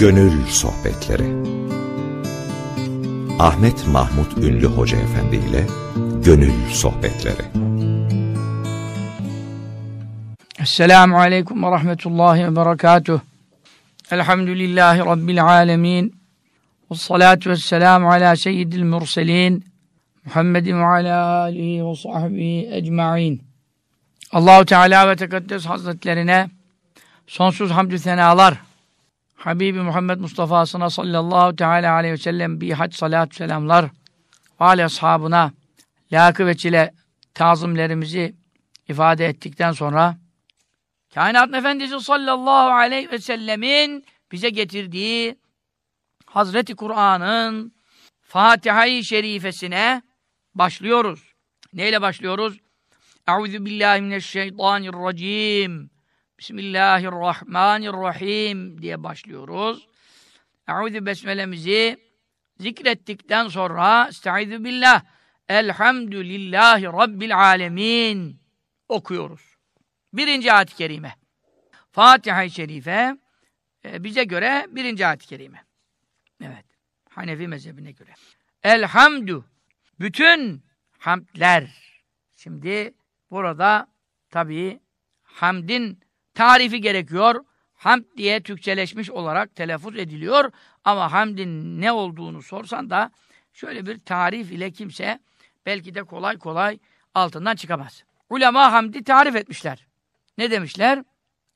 Gönül Sohbetleri. Ahmet Mahmut Ünlü Hoca Efendi ile Gönül Sohbetleri. Esselamu Aleyküm ve Rahmetullahi ve Berekatuh. Elhamdülillahi Rabbil Alemin. Ve salatu ve selamu ala seyyidil murselin Muhammedin ve ala alihi ve sahbihi ecma'in. Allahu Teala ve Tekaddes Hazretlerine sonsuz hamdü senalar Habibi Muhammed Mustafa'sına sallallahu teala aleyhi ve sellem bir hac salatü selamlar ve ale ashabına lakı ve çile tazimlerimizi ifade ettikten sonra Kainat Efendisi sallallahu aleyhi ve sellemin bize getirdiği Hazreti Kur'an'ın Fatiha-i Şerifesine başlıyoruz. Neyle başlıyoruz? Euzu billahi mineşşeytanirracim. Bismillahirrahmanirrahim diye başlıyoruz. Euzu besmelemizi zikrettikten sonra Estaizu billah Elhamdülillahi Rabbil alemin okuyoruz. Birinci ayet-i kerime. Fatiha-i Şerife e, bize göre birinci ayet-i kerime. Evet. Hanefi mezhebine göre. Elhamdü. Bütün hamdler. Şimdi burada tabii hamdin tarifi gerekiyor. Hamd diye Türkçeleşmiş olarak telaffuz ediliyor. Ama hamdin ne olduğunu sorsan da şöyle bir tarif ile kimse belki de kolay kolay altından çıkamaz. Ulema hamdi tarif etmişler. Ne demişler?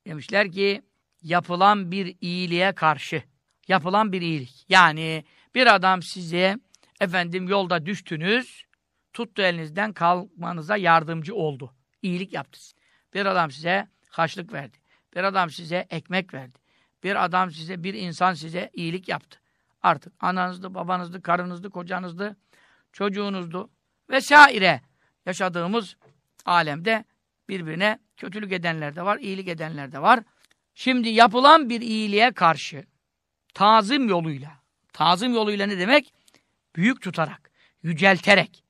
Demişler ki yapılan bir iyiliğe karşı yapılan bir iyilik. Yani bir adam size efendim yolda düştünüz, tuttu elinizden kalkmanıza yardımcı oldu. İyilik yaptı. Bir adam size haçlık verdi. Bir adam size ekmek verdi. Bir adam size, bir insan size iyilik yaptı. Artık ananızdı, babanızdı, karınızdı, kocanızdı, çocuğunuzdu vesaire yaşadığımız alemde birbirine kötülük edenler de var, iyilik edenler de var. Şimdi yapılan bir iyiliğe karşı tazim yoluyla, tazim yoluyla ne demek? Büyük tutarak, yücelterek,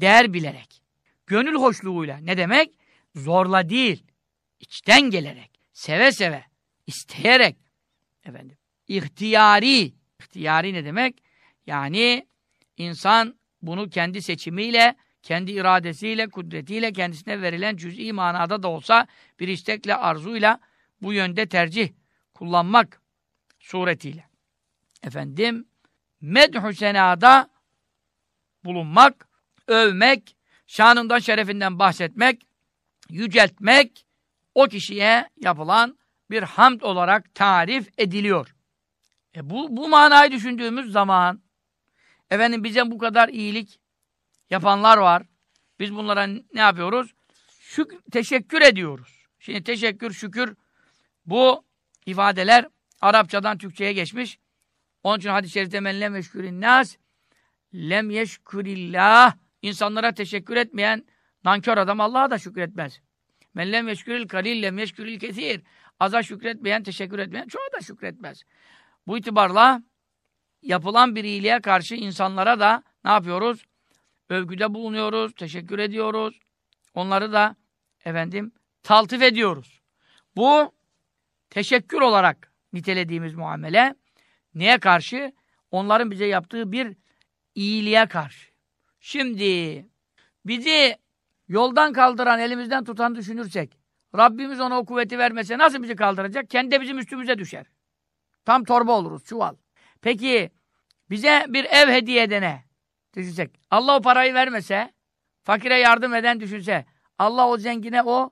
değer bilerek, gönül hoşluğuyla ne demek? Zorla değil, içten gelerek, seve seve, isteyerek, efendim, ihtiyari, ihtiyari ne demek? Yani insan bunu kendi seçimiyle, kendi iradesiyle, kudretiyle kendisine verilen cüz'i manada da olsa bir istekle, arzuyla bu yönde tercih kullanmak suretiyle. Efendim, medhü senada bulunmak, övmek, şanından şerefinden bahsetmek, yüceltmek o kişiye yapılan bir hamd olarak tarif ediliyor. E bu, bu manayı düşündüğümüz zaman efendim bize bu kadar iyilik yapanlar var. Biz bunlara ne yapıyoruz? Şük teşekkür ediyoruz. Şimdi teşekkür, şükür bu ifadeler Arapçadan Türkçe'ye geçmiş. Onun için hadis-i şerifte men lem yeşkürin nas lem yeşkürillah insanlara teşekkür etmeyen nankör adam Allah'a da şükretmez. Men lem yeşküril kalil lem yeşküril kesir. Aza şükretmeyen, teşekkür etmeyen çoğu da şükretmez. Bu itibarla yapılan bir iyiliğe karşı insanlara da ne yapıyoruz? Övgüde bulunuyoruz, teşekkür ediyoruz. Onları da efendim taltif ediyoruz. Bu teşekkür olarak nitelediğimiz muamele neye karşı? Onların bize yaptığı bir iyiliğe karşı. Şimdi bizi yoldan kaldıran, elimizden tutan düşünürsek, Rabbimiz ona o kuvveti vermese nasıl bizi kaldıracak? Kendi bizim üstümüze düşer. Tam torba oluruz, çuval. Peki bize bir ev hediye edene düşünsek, Allah o parayı vermese, fakire yardım eden düşünse, Allah o zengine o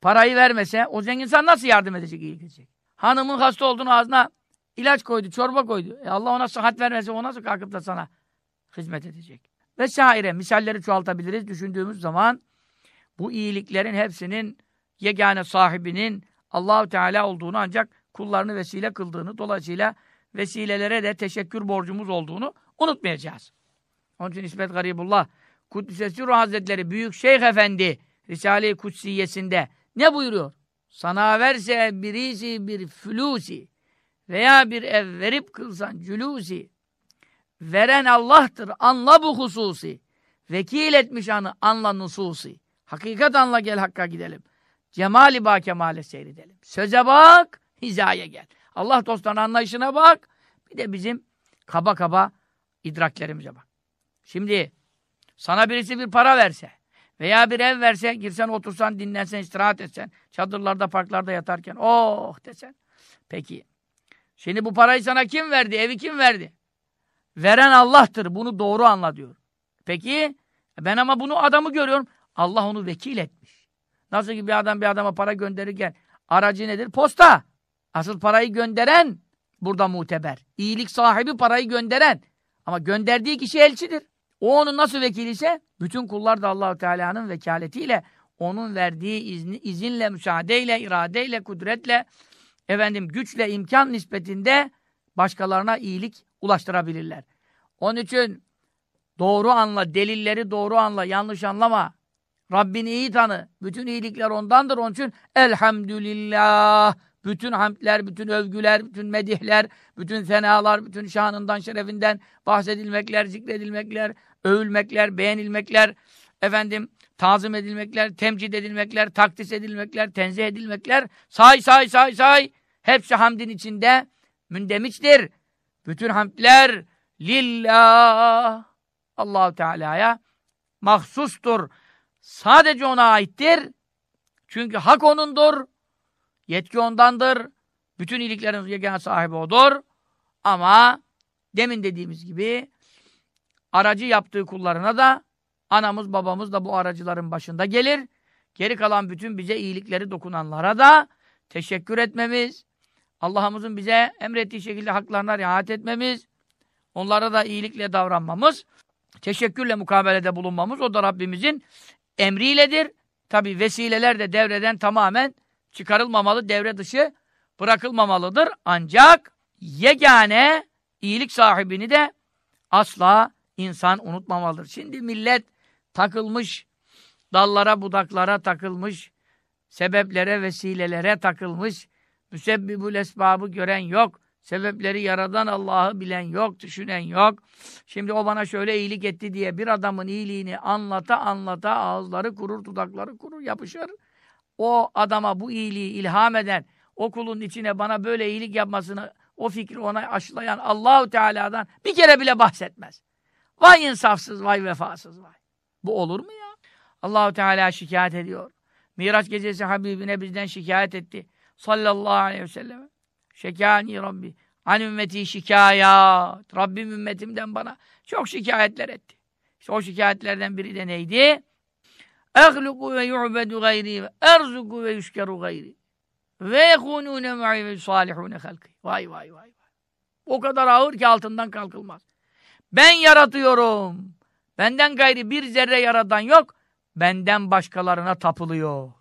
parayı vermese, o zengin insan nasıl yardım edecek, iyilik edecek? Hanımın hasta olduğunu ağzına ilaç koydu, çorba koydu. E Allah ona sıhhat vermese, o nasıl kalkıp da sana hizmet edecek? Vesaire misalleri çoğaltabiliriz düşündüğümüz zaman bu iyiliklerin hepsinin yegane sahibinin Allahu Teala olduğunu ancak kullarını vesile kıldığını dolayısıyla vesilelere de teşekkür borcumuz olduğunu unutmayacağız. Onun için İsmet Garibullah Kuddisesi Ruh Hazretleri Büyük Şeyh Efendi Risale-i Kutsiyesinde ne buyuruyor? Sana verse birisi bir flusi veya bir ev verip kılsan cülusi veren Allah'tır anla bu hususi vekil etmiş anı anla nususi hakikat anla gel hakka gidelim cemali ba kemale seyredelim söze bak hizaya gel Allah dostlarının anlayışına bak. Bir de bizim kaba kaba idraklerimize bak. Şimdi sana birisi bir para verse veya bir ev verse, girsen otursan, dinlensen, istirahat etsen, çadırlarda, parklarda yatarken, oh desen. Peki, şimdi bu parayı sana kim verdi, evi kim verdi? Veren Allah'tır, bunu doğru anla diyor. Peki, ben ama bunu adamı görüyorum, Allah onu vekil etmiş. Nasıl ki bir adam bir adama para gönderirken, aracı nedir? Posta. Asıl parayı gönderen burada muteber. İyilik sahibi parayı gönderen. Ama gönderdiği kişi elçidir. O onun nasıl vekil ise bütün kullar da Allahu Teala'nın vekaletiyle onun verdiği izni, izinle, müsaadeyle, iradeyle, kudretle, efendim güçle, imkan nispetinde başkalarına iyilik ulaştırabilirler. Onun için doğru anla, delilleri doğru anla, yanlış anlama. Rabbini iyi tanı. Bütün iyilikler ondandır. Onun için elhamdülillah. Bütün hamdler, bütün övgüler, bütün medihler, bütün senalar, bütün şanından, şerefinden bahsedilmekler, zikredilmekler, övülmekler, beğenilmekler, efendim tazım edilmekler, temcid edilmekler, takdis edilmekler, tenzih edilmekler, say say say say, hepsi hamdin içinde mündemiçtir. Bütün hamdler lillah, Allahu Teala'ya mahsustur. Sadece ona aittir. Çünkü hak onundur. Yetki ondandır. Bütün iyiliklerin yegane sahibi odur. Ama demin dediğimiz gibi aracı yaptığı kullarına da anamız babamız da bu aracıların başında gelir. Geri kalan bütün bize iyilikleri dokunanlara da teşekkür etmemiz, Allah'ımızın bize emrettiği şekilde haklarına riayet etmemiz, onlara da iyilikle davranmamız, teşekkürle mukabelede bulunmamız o da Rabbimizin emriyledir. Tabi vesileler de devreden tamamen çıkarılmamalı, devre dışı bırakılmamalıdır. Ancak yegane iyilik sahibini de asla insan unutmamalıdır. Şimdi millet takılmış, dallara, budaklara takılmış, sebeplere, vesilelere takılmış, müsebbibül esbabı gören yok, sebepleri yaradan Allah'ı bilen yok, düşünen yok. Şimdi o bana şöyle iyilik etti diye bir adamın iyiliğini anlata anlata ağızları kurur, dudakları kurur, yapışır. O adama bu iyiliği ilham eden, o kulun içine bana böyle iyilik yapmasını, o fikri ona aşılayan Allahu Teala'dan bir kere bile bahsetmez. Vay insafsız, vay vefasız, vay. Bu olur mu ya? Allahu Teala şikayet ediyor. Miraç gecesi Habibine bizden şikayet etti. Sallallahu aleyhi ve sellem. Şekâni Rabbi. An ümmeti şikayat. Rabbim ümmetimden bana çok şikayetler etti. İşte o şikayetlerden biri de neydi? Ehluku ve yu'bedu gayri ve erzuku ve yüşkeru gayri. Ve yekunune ma'i ve salihune halki. Vay vay vay. O kadar ağır ki altından kalkılmaz. Ben yaratıyorum. Benden gayri bir zerre yaratan yok. Benden başkalarına tapılıyor.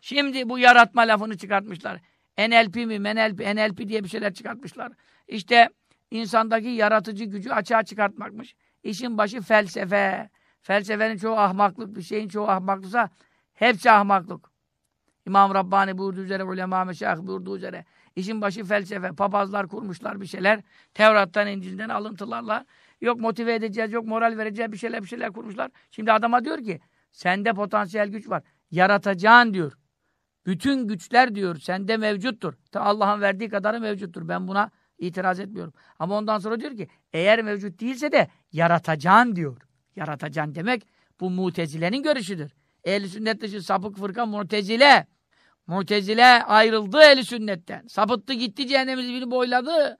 Şimdi bu yaratma lafını çıkartmışlar. NLP mi, MNLP, NLP diye bir şeyler çıkartmışlar. İşte insandaki yaratıcı gücü açığa çıkartmakmış. İşin başı felsefe. Felsefenin çoğu ahmaklık, bir şeyin çoğu ahmaklıksa hepsi ahmaklık. İmam Rabbani buyurduğu üzere, ulema meşayih buyurduğu üzere. İşin başı felsefe. Papazlar kurmuşlar bir şeyler. Tevrat'tan, İncil'den alıntılarla. Yok motive edeceğiz, yok moral vereceğiz bir şeyler bir şeyler kurmuşlar. Şimdi adama diyor ki sende potansiyel güç var. Yaratacağın diyor. Bütün güçler diyor sende mevcuttur. Allah'ın verdiği kadarı mevcuttur. Ben buna itiraz etmiyorum. Ama ondan sonra diyor ki eğer mevcut değilse de yaratacaksın diyor. Yaratacaksın demek bu mutezilenin görüşüdür. Ehl-i sünnet dışı sapık fırka mutezile. Mutezile ayrıldı ehl sünnetten. Sapıttı gitti cehennemin dibini boyladı.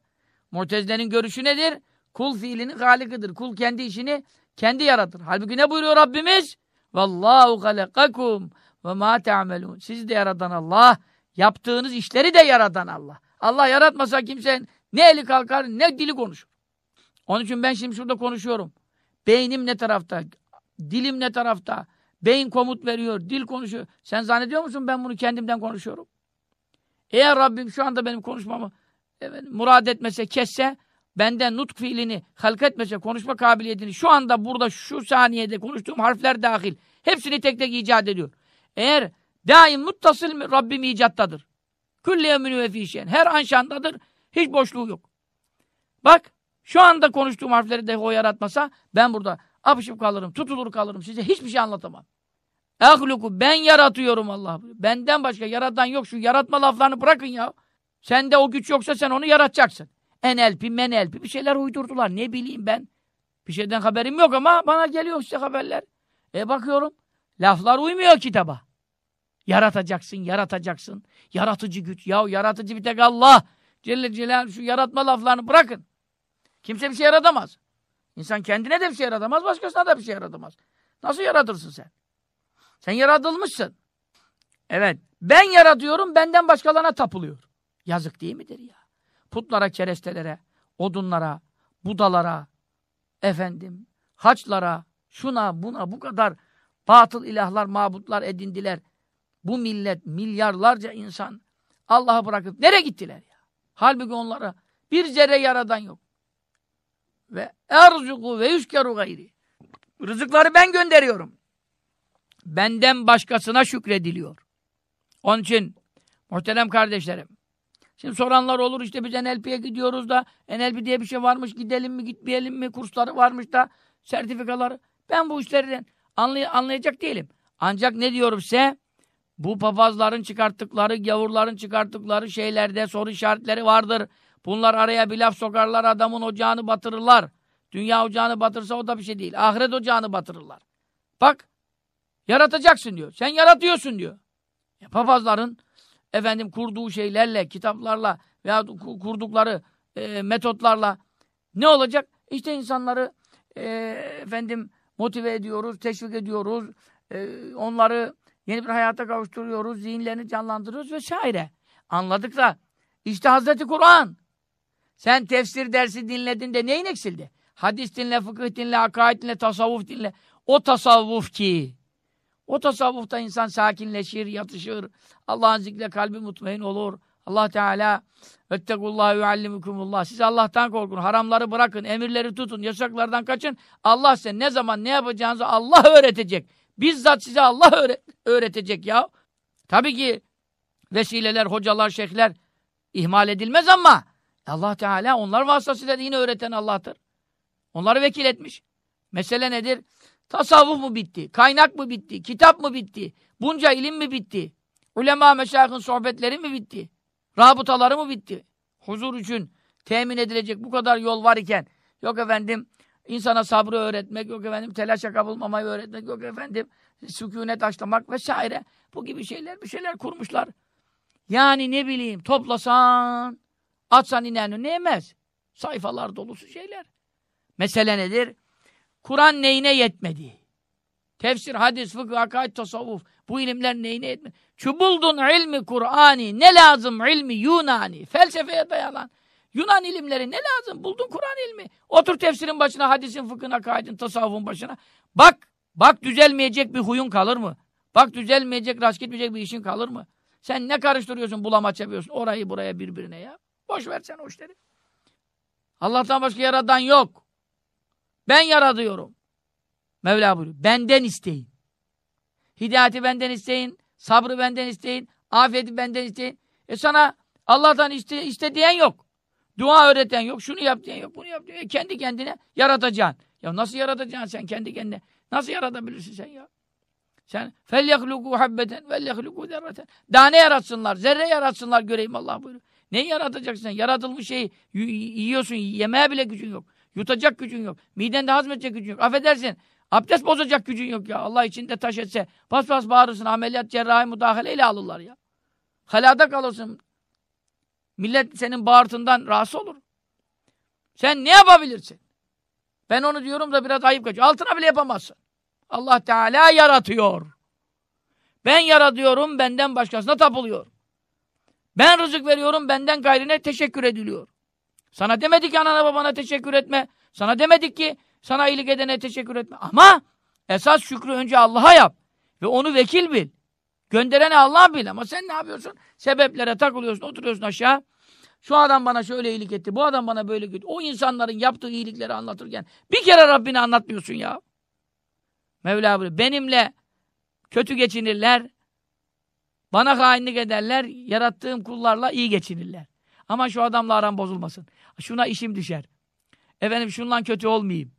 Mutezilenin görüşü nedir? Kul fiilinin halikidir. Kul kendi işini kendi yaratır. Halbuki ne buyuruyor Rabbimiz? Vallahu halakakum ve ma te'amelun. Sizi de yaratan Allah, yaptığınız işleri de yaratan Allah. Allah yaratmasa kimse ne eli kalkar ne dili konuşur. Onun için ben şimdi şurada konuşuyorum. Beynim ne tarafta? Dilim ne tarafta? Beyin komut veriyor, dil konuşuyor. Sen zannediyor musun ben bunu kendimden konuşuyorum? Eğer Rabbim şu anda benim konuşmamı evet, murad etmese, kesse, benden nutk fiilini halk etmese, konuşma kabiliyetini şu anda burada şu saniyede konuştuğum harfler dahil hepsini tek tek icat ediyor. Eğer daim muttasıl Rabbim icattadır. Külle yemünü ve fişen. Her an şandadır. Hiç boşluğu yok. Bak şu anda konuştuğum harfleri de o yaratmasa ben burada apışıp kalırım, tutulur kalırım. Size hiçbir şey anlatamam. Ehluku ben yaratıyorum Allah. Benden başka yaratan yok. Şu yaratma laflarını bırakın ya. Sende o güç yoksa sen onu yaratacaksın. NLP, menelp bir şeyler uydurdular. Ne bileyim ben. Bir şeyden haberim yok ama bana geliyor işte haberler. E bakıyorum. Laflar uymuyor kitaba. Yaratacaksın, yaratacaksın. Yaratıcı güç. Yahu yaratıcı bir tek Allah. Celle Celaluhu şu yaratma laflarını bırakın. Kimse bir şey yaratamaz. İnsan kendine de bir şey yaratamaz, başkasına da bir şey yaratamaz. Nasıl yaratırsın sen? Sen yaratılmışsın. Evet. Ben yaratıyorum, benden başkalarına tapılıyor. Yazık değil midir ya? Putlara, kerestelere, odunlara, budalara, efendim, haçlara, şuna, buna bu kadar batıl ilahlar, mabutlar edindiler. Bu millet, milyarlarca insan Allah'ı bırakıp nereye gittiler ya? Halbuki onlara bir zerre yaradan yok. Ve erzuku ve yüşkeru gayri. Rızıkları ben gönderiyorum. Benden başkasına şükrediliyor. Onun için muhterem kardeşlerim, şimdi soranlar olur işte biz NLP'ye gidiyoruz da NLP diye bir şey varmış gidelim mi gitmeyelim mi kursları varmış da sertifikaları. Ben bu işlerden anlay anlayacak değilim. Ancak ne diyorum size? Bu papazların çıkarttıkları, gavurların çıkarttıkları şeylerde soru işaretleri vardır. Bunlar araya bir laf sokarlar, adamın ocağını batırırlar. Dünya ocağını batırsa o da bir şey değil. Ahiret ocağını batırırlar. Bak, yaratacaksın diyor. Sen yaratıyorsun diyor. Ya, papazların efendim kurduğu şeylerle, kitaplarla veya kurdukları e, metotlarla ne olacak? İşte insanları e, efendim motive ediyoruz, teşvik ediyoruz. E, onları yeni bir hayata kavuşturuyoruz, zihinlerini canlandırıyoruz vesaire. Anladık da işte Hazreti Kur'an. Sen tefsir dersi dinledin de neyin eksildi? Hadis dinle, fıkıh dinle, akaid dinle, tasavvuf dinle. O tasavvuf ki o tasavvufta insan sakinleşir, yatışır. Allah'ın zikre kalbi mutmain olur. Allah Teala Vettekullahu yuallimukumullah. Siz Allah'tan korkun. Haramları bırakın. Emirleri tutun. Yasaklardan kaçın. Allah size ne zaman ne yapacağınızı Allah öğretecek. Bizzat size Allah öğretecek ya. Tabii ki vesileler, hocalar, şeyhler ihmal edilmez ama Allah Teala onlar vasıtasıyla yine öğreten Allah'tır. Onları vekil etmiş. Mesele nedir? Tasavvuf mu bitti? Kaynak mı bitti? Kitap mı bitti? Bunca ilim mi bitti? Ulema meşayihın sohbetleri mi bitti? Rabıtaları mı bitti? Huzur için temin edilecek bu kadar yol var iken yok efendim insana sabrı öğretmek, yok efendim telaşa kapılmamayı öğretmek, yok efendim sükunet açlamak vesaire. Bu gibi şeyler bir şeyler kurmuşlar. Yani ne bileyim toplasan atsan inen ne yemez. Sayfalar dolusu şeyler. Mesele nedir? Kur'an neyine yetmedi? Tefsir, hadis, fıkıh, akaid, tasavvuf. Bu ilimler neyine yetmedi? Çubuldun ilmi Kur'ani. Ne lazım ilmi Yunani. Felsefeye dayanan. Yunan ilimleri ne lazım? Buldun Kur'an ilmi. Otur tefsirin başına, hadisin, fıkhın, akaidin, tasavvufun başına. Bak, bak düzelmeyecek bir huyun kalır mı? Bak düzelmeyecek, rast gitmeyecek bir işin kalır mı? Sen ne karıştırıyorsun, bulamaç yapıyorsun orayı buraya birbirine ya. Boş ver sen o işleri. Allah'tan başka yaradan yok. Ben yaratıyorum. Mevla buyuruyor. Benden isteyin. Hidayeti benden isteyin, sabrı benden isteyin, afiyeti benden isteyin. E sana Allah'tan iste, iste diyen yok. Dua öğreten yok, şunu yap diyen yok, bunu yap diyor. E kendi kendine yaratacaksın. Ya nasıl yaratacaksın sen kendi kendine? Nasıl yaratabilirsin sen ya? Sen fel yahluku habbeten vel yahluku zerreten. Daha ne yaratsınlar? Zerre yaratsınlar göreyim Allah buyuruyor. Neyi yaratacaksın? Yaratılmış şeyi yiyorsun, yemeye bile gücün yok. Yutacak gücün yok. Midende hazmetecek gücün yok. Affedersin. Abdest bozacak gücün yok ya. Allah içinde taş etse. Bas bas bağırırsın. Ameliyat, cerrahi, müdahaleyle alırlar ya. Halada kalırsın. Millet senin bağırtından rahatsız olur. Sen ne yapabilirsin? Ben onu diyorum da biraz ayıp kaçıyor. Altına bile yapamazsın. Allah Teala yaratıyor. Ben yaratıyorum, benden başkasına tapılıyor. Ben rızık veriyorum, benden gayrine teşekkür ediliyor. Sana demedik ki anana babana teşekkür etme. Sana demedik ki sana iyilik edene teşekkür etme. Ama esas şükrü önce Allah'a yap. Ve onu vekil bil. Gönderene Allah bil. Ama sen ne yapıyorsun? Sebeplere takılıyorsun, oturuyorsun aşağı. Şu adam bana şöyle iyilik etti, bu adam bana böyle etti. O insanların yaptığı iyilikleri anlatırken bir kere Rabbini anlatmıyorsun ya. Mevla buyuruyor. Benimle kötü geçinirler, bana hainlik ederler, yarattığım kullarla iyi geçinirler. Ama şu adamla aram bozulmasın. Şuna işim düşer. Efendim şundan kötü olmayayım.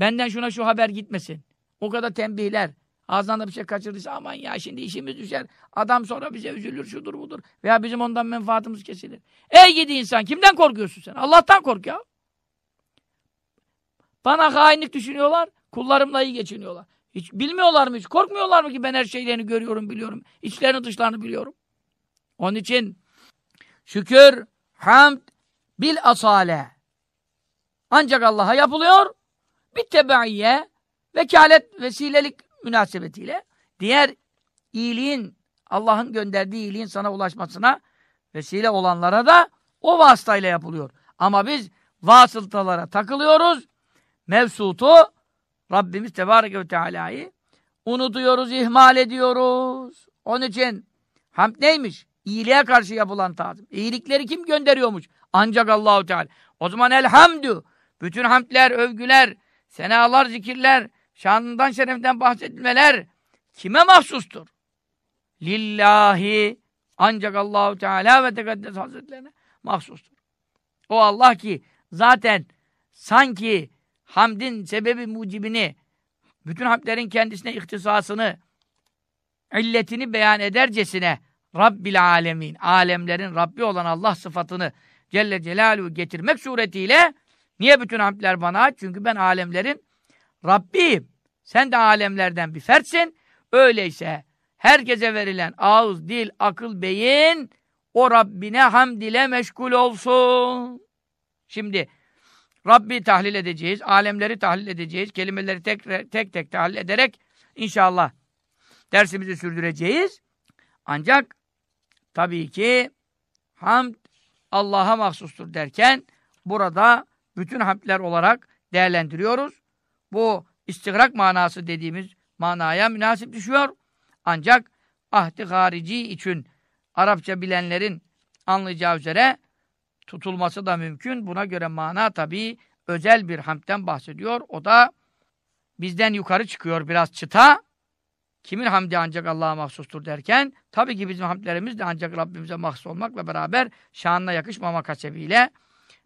Benden şuna şu haber gitmesin. O kadar tembihler. Ağzından da bir şey kaçırdıysa aman ya şimdi işimiz düşer. Adam sonra bize üzülür şudur budur. Veya bizim ondan menfaatımız kesilir. Ey gidi insan kimden korkuyorsun sen? Allah'tan kork ya. Bana hainlik düşünüyorlar. Kullarımla iyi geçiniyorlar. Hiç bilmiyorlar mı hiç? Korkmuyorlar mı ki ben her şeylerini görüyorum, biliyorum. İçlerini dışlarını biliyorum. Onun için şükür, hamd, bil asale. Ancak Allah'a yapılıyor. Bir tebaiyye, vekalet, vesilelik münasebetiyle diğer iyiliğin, Allah'ın gönderdiği iyiliğin sana ulaşmasına vesile olanlara da o vasıtayla yapılıyor. Ama biz vasıtalara takılıyoruz. Mevsutu Rabbimiz Tebareke ve Teala'yı unutuyoruz, ihmal ediyoruz. Onun için hamd neymiş? İyiliğe karşı yapılan tazim. İyilikleri kim gönderiyormuş? Ancak Allahu Teala. O zaman elhamdü. Bütün hamdler, övgüler, senalar, zikirler, şanından şerefinden bahsedilmeler kime mahsustur? Lillahi ancak Allahu Teala ve Tekaddes Hazretlerine mahsustur. O Allah ki zaten sanki hamdin sebebi mucibini bütün hamdlerin kendisine ihtisasını illetini beyan edercesine Rabbil alemin, alemlerin Rabbi olan Allah sıfatını Celle Celaluhu getirmek suretiyle niye bütün hamdler bana? Çünkü ben alemlerin Rabbiyim. Sen de alemlerden bir fertsin. Öyleyse herkese verilen ağız, dil, akıl, beyin o Rabbine hamd ile meşgul olsun. Şimdi Rabbi tahlil edeceğiz, alemleri tahlil edeceğiz, kelimeleri tek tek, tek tahlil ederek inşallah dersimizi sürdüreceğiz. Ancak tabii ki hamd Allah'a mahsustur derken burada bütün hamdler olarak değerlendiriyoruz. Bu istigrak manası dediğimiz manaya münasip düşüyor. Ancak ahdi harici için Arapça bilenlerin anlayacağı üzere tutulması da mümkün. Buna göre mana tabii özel bir hamdten bahsediyor. O da bizden yukarı çıkıyor biraz çıta. Kimin hamdi ancak Allah'a mahsustur derken tabii ki bizim hamdlerimiz de ancak Rabbimize mahsus olmakla beraber şanına yakışmamak hasebiyle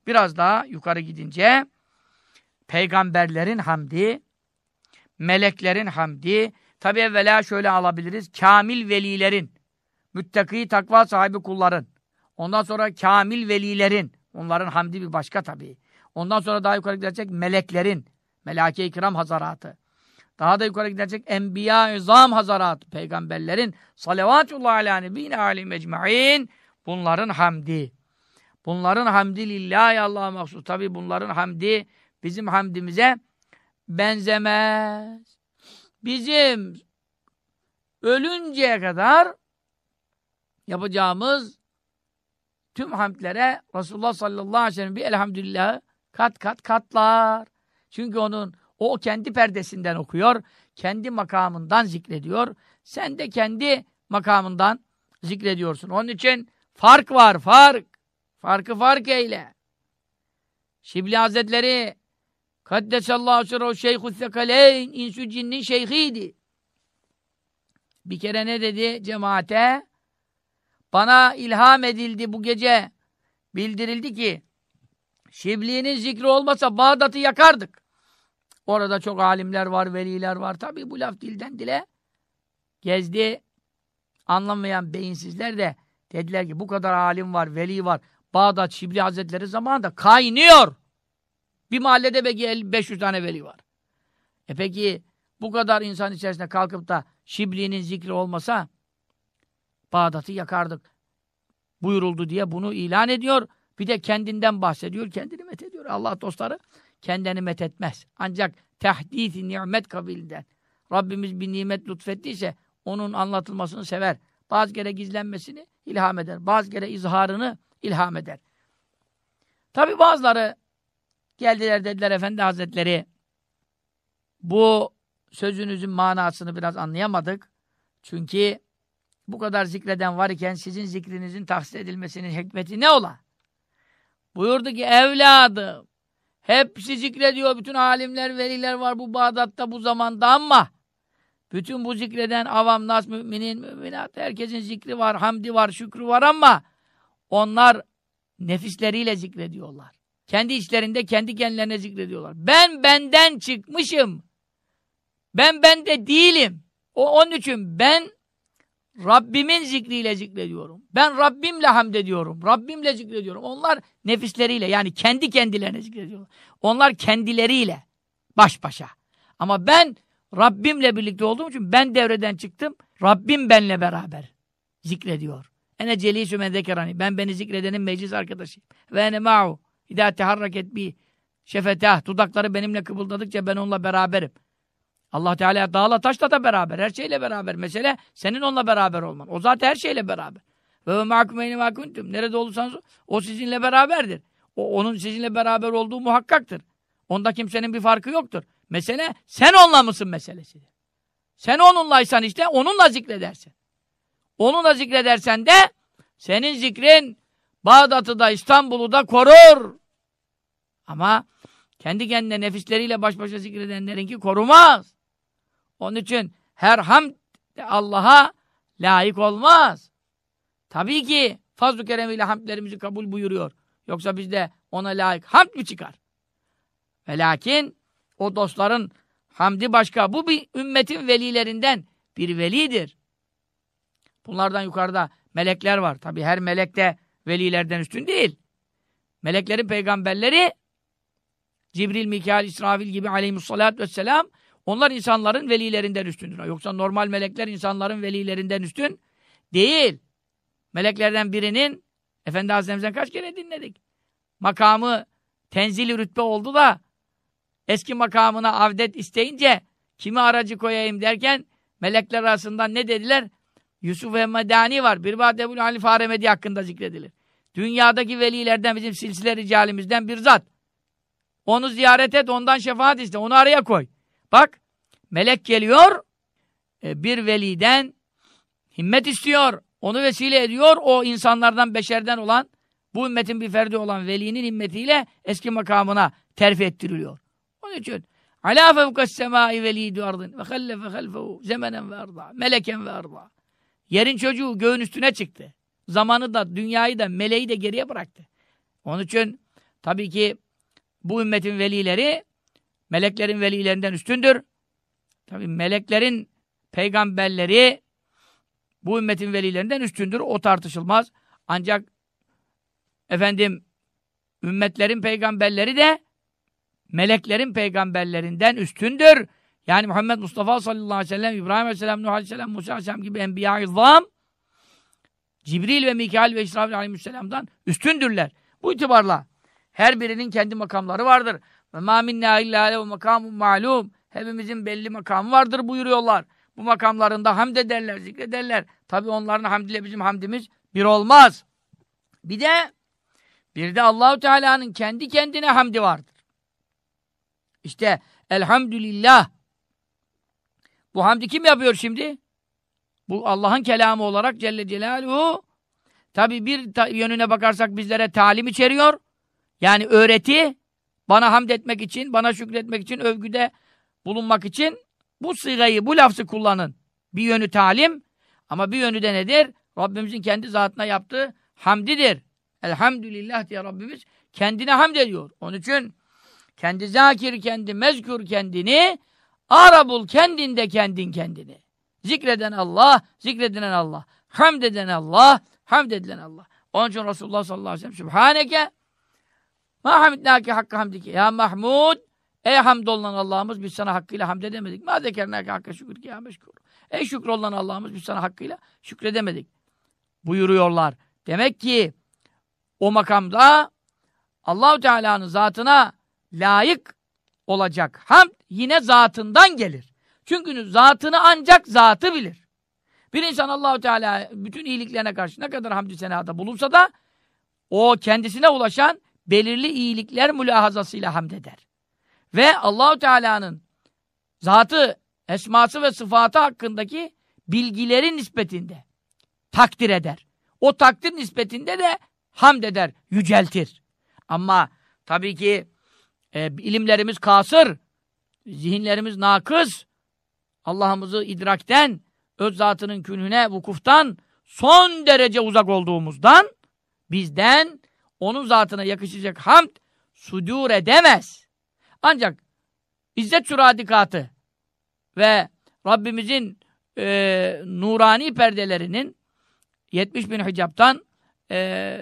biraz daha yukarı gidince peygamberlerin hamdi, meleklerin hamdi, tabi evvela şöyle alabiliriz, kamil velilerin, müttaki takva sahibi kulların, ondan sonra kamil velilerin, onların hamdi bir başka tabi. Ondan sonra daha yukarı gidecek meleklerin, melake-i kiram hazaratı. Daha da yukarı gidecek enbiya-i zam hazaratı, peygamberlerin, salavatullah ala nebine alim ecma'in, bunların hamdi. Bunların hamdi lillahi Allah'a mahsus. Tabi bunların hamdi bizim hamdimize benzemez. Bizim ölünceye kadar yapacağımız tüm hamdlere Resulullah sallallahu aleyhi ve sellem bir elhamdülillah kat kat katlar. Çünkü onun o kendi perdesinden okuyor, kendi makamından zikrediyor. Sen de kendi makamından zikrediyorsun. Onun için fark var, fark. Farkı fark eyle. Şibli Hazretleri Kaddesallahu sirruhu şeyhü sekaleyn insü cinnin şeyhiydi. Bir kere ne dedi cemaate? Bana ilham edildi bu gece. Bildirildi ki Şibli'nin zikri olmasa Bağdat'ı yakardık. Orada çok alimler var, veliler var. Tabi bu laf dilden dile gezdi. Anlamayan beyinsizler de dediler ki bu kadar alim var, veli var. Bağdat Şibli Hazretleri zamanında kaynıyor. Bir mahallede belki 500 tane veli var. E peki bu kadar insan içerisinde kalkıp da Şibli'nin zikri olmasa Bağdat'ı yakardık. Buyuruldu diye bunu ilan ediyor. Bir de kendinden bahsediyor, kendini met ediyor. Allah dostları kendini met etmez. Ancak tehdidi nimet kabilinden. Rabbimiz bir nimet lütfettiyse onun anlatılmasını sever. Bazı kere gizlenmesini ilham eder. Bazı kere izharını ilham eder. Tabi bazıları geldiler dediler Efendi Hazretleri bu sözünüzün manasını biraz anlayamadık. Çünkü bu kadar zikreden var iken sizin zikrinizin tahsis edilmesinin hikmeti ne ola? Buyurdu ki evladım hepsi zikrediyor. Bütün alimler, veliler var bu Bağdat'ta bu zamanda ama bütün bu zikreden avam, nas, müminin, müminat herkesin zikri var, hamdi var, şükrü var ama onlar nefisleriyle zikrediyorlar. Kendi içlerinde kendi kendilerine zikrediyorlar. Ben benden çıkmışım. Ben bende değilim. O, onun için ben Rabbimin zikriyle zikrediyorum. Ben Rabbimle hamd ediyorum. Rabbimle zikrediyorum. Onlar nefisleriyle yani kendi kendilerine zikrediyorlar. Onlar kendileriyle baş başa. Ama ben Rabbimle birlikte olduğum için ben devreden çıktım. Rabbim benle beraber zikrediyor. Ene celisü men zekerani. Ben beni zikredenin meclis arkadaşıyım. Ve ene ma'u. İdâ teharraket bi şefetah. Dudakları benimle kıpıldadıkça ben onunla beraberim. Allah Teala dağla taşla da beraber. Her şeyle beraber. Mesele senin onunla beraber olman. O zaten her şeyle beraber. Ve ma'kumeyni ma'kuntum. Nerede olursanız o sizinle beraberdir. O onun sizinle beraber olduğu muhakkaktır. Onda kimsenin bir farkı yoktur. Mesele sen onunla mısın meselesidir. Sen onunlaysan işte onunla zikredersin. Onunla zikredersen de senin zikrin Bağdat'ı da İstanbul'u da korur. Ama kendi kendine nefisleriyle baş başa zikredenlerinki korumaz. Onun için her hamd Allah'a layık olmaz. Tabii ki fazl-ı keremiyle hamdlerimizi kabul buyuruyor. Yoksa bizde ona layık hamd mı çıkar? Ve lakin o dostların hamdi başka. Bu bir ümmetin velilerinden bir velidir. Bunlardan yukarıda melekler var. Tabi her melek de velilerden üstün değil. Meleklerin peygamberleri Cibril, Mikail, İsrafil gibi aleyhissalatü vesselam onlar insanların velilerinden üstündür. Yoksa normal melekler insanların velilerinden üstün değil. Meleklerden birinin Efendi Hazretimizden kaç kere dinledik. Makamı tenzili rütbe oldu da eski makamına avdet isteyince kimi aracı koyayım derken melekler arasından ne dediler? Yusuf Medani var. Bir Bad Ebu'l Halif Haremedi hakkında zikredilir. Dünyadaki velilerden bizim silsile ricalimizden bir zat. Onu ziyaret et, ondan şefaat iste. Onu araya koy. Bak, melek geliyor, e, bir veliden himmet istiyor. Onu vesile ediyor. O insanlardan, beşerden olan, bu ümmetin bir ferdi olan velinin himmetiyle eski makamına terfi ettiriliyor. Onun için Alâ fevkas semâi velîdü ardın ve hallefe halfehu zemenen ve arda meleken ve arda Yerin çocuğu göğün üstüne çıktı. Zamanı da, dünyayı da, meleği de geriye bıraktı. Onun için tabii ki bu ümmetin velileri meleklerin velilerinden üstündür. Tabii meleklerin peygamberleri bu ümmetin velilerinden üstündür. O tartışılmaz. Ancak efendim ümmetlerin peygamberleri de meleklerin peygamberlerinden üstündür. Yani Muhammed Mustafa sallallahu aleyhi ve sellem, İbrahim aleyhisselam, Nuh aleyhisselam, Musa aleyhisselam gibi enbiya-i zam Cibril ve Mikail ve İsrafil aleyhisselamdan üstündürler. Bu itibarla her birinin kendi makamları vardır. Ve mâ minnâ illâ lehu makâmun ma'lûm. Hepimizin belli makamı vardır buyuruyorlar. Bu makamlarında hamd ederler, zikrederler. Tabi onların hamdiyle bizim hamdimiz bir olmaz. Bir de bir de Allahu Teala'nın kendi kendine hamdi vardır. İşte elhamdülillah bu hamdi kim yapıyor şimdi? Bu Allah'ın kelamı olarak Celle Celaluhu tabi bir yönüne bakarsak bizlere talim içeriyor. Yani öğreti bana hamd etmek için, bana şükretmek için, övgüde bulunmak için bu sırayı, bu lafzı kullanın. Bir yönü talim ama bir yönü de nedir? Rabbimizin kendi zatına yaptığı hamdidir. Elhamdülillah diye Rabbimiz kendine hamd ediyor. Onun için kendi zakir, kendi mezkur kendini Arabul kendinde kendin kendini. Zikreden Allah, zikredilen Allah. Hamd eden Allah, hamd edilen Allah. Onun için Resulullah sallallahu aleyhi ve sellem Sübhaneke ma hamidnâke hakkı hamdike. Ya Mahmud ey hamdolunan Allah'ımız biz sana hakkıyla hamd edemedik. Ma zekernâke hakka şükür ki ya meşkur. Ey şükür olan Allah'ımız biz sana hakkıyla şükredemedik. Buyuruyorlar. Demek ki o makamda Allahu Teala'nın zatına layık olacak hamd yine zatından gelir. Çünkü zatını ancak zatı bilir. Bir insan Allahu Teala bütün iyiliklerine karşı ne kadar hamdü senada bulunsa da o kendisine ulaşan belirli iyilikler mülahazasıyla hamd eder. Ve Allahu Teala'nın zatı, esması ve sıfatı hakkındaki bilgilerin nispetinde takdir eder. O takdir nispetinde de hamd eder, yüceltir. Ama tabii ki e, ilimlerimiz kasır, zihinlerimiz nakız, Allah'ımızı idrakten, öz zatının künhüne, vukuftan son derece uzak olduğumuzdan bizden onun zatına yakışacak hamd sudur edemez. Ancak İzzet Süradikatı ve Rabbimizin e, nurani perdelerinin 70 bin hicaptan e,